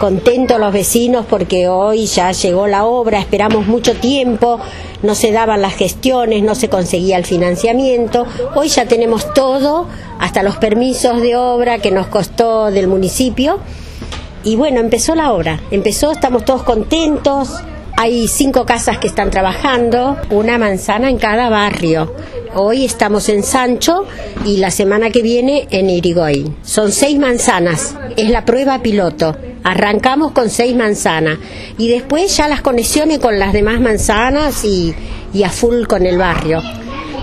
contentos los vecinos porque hoy ya llegó la obra, esperamos mucho tiempo, no se daban las gestiones, no se conseguía el financiamiento. Hoy ya tenemos todo, hasta los permisos de obra que nos costó del municipio. Y bueno, empezó la obra, empezó, estamos todos contentos. Hay cinco casas que están trabajando, una manzana en cada barrio. Hoy estamos en Sancho y la semana que viene en Irigoyen. Son seis manzanas, es la prueba piloto. Arrancamos con seis manzanas y después ya las conexiones con las demás manzanas y, y a full con el barrio.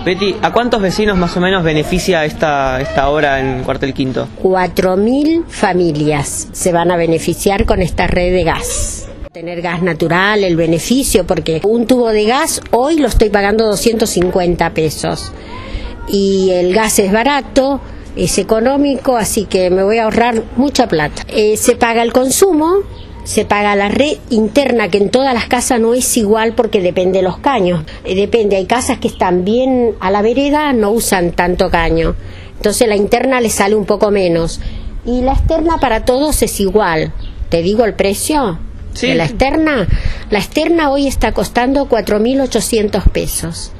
Betty, ¿a cuántos vecinos más o menos beneficia esta, esta obra en Cuartel Quinto? 4.000 familias se van a beneficiar con esta red de gas. Tener gas natural, el beneficio, porque un tubo de gas hoy lo estoy pagando 250 pesos. Y el gas es barato, es económico, así que me voy a ahorrar mucha plata. Eh, se paga el consumo, se paga la red interna, que en todas las casas no es igual porque depende de los caños. Eh, depende, hay casas que están bien a la vereda, no usan tanto caño. Entonces la interna le sale un poco menos. Y la externa para todos es igual. ¿Te digo el precio? Sí. De la externa. La externa hoy está costando 4.800 pesos.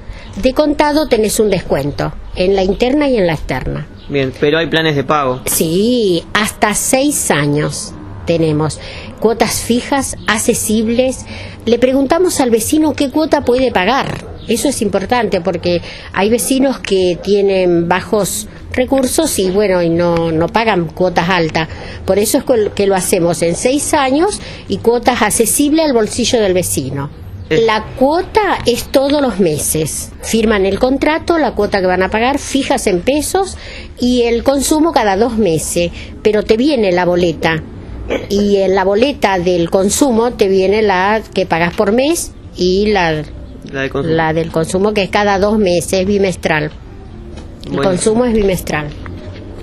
De contado tenés un descuento en la interna y en la externa. Bien, pero hay planes de pago. Sí, hasta seis años tenemos cuotas fijas, accesibles. Le preguntamos al vecino qué cuota puede pagar. Eso es importante porque hay vecinos que tienen bajos recursos y bueno, y no, no pagan cuotas altas. Por eso es que lo hacemos en seis años y cuotas accesibles al bolsillo del vecino. La cuota es todos los meses. Firman el contrato, la cuota que van a pagar, fijas en pesos y el consumo cada dos meses. Pero te viene la boleta. Y en la boleta del consumo te viene la que pagas por mes y la, La de consumo. la del consumo que es cada dos meses, bimestral. El Bueno. consumo es bimestral.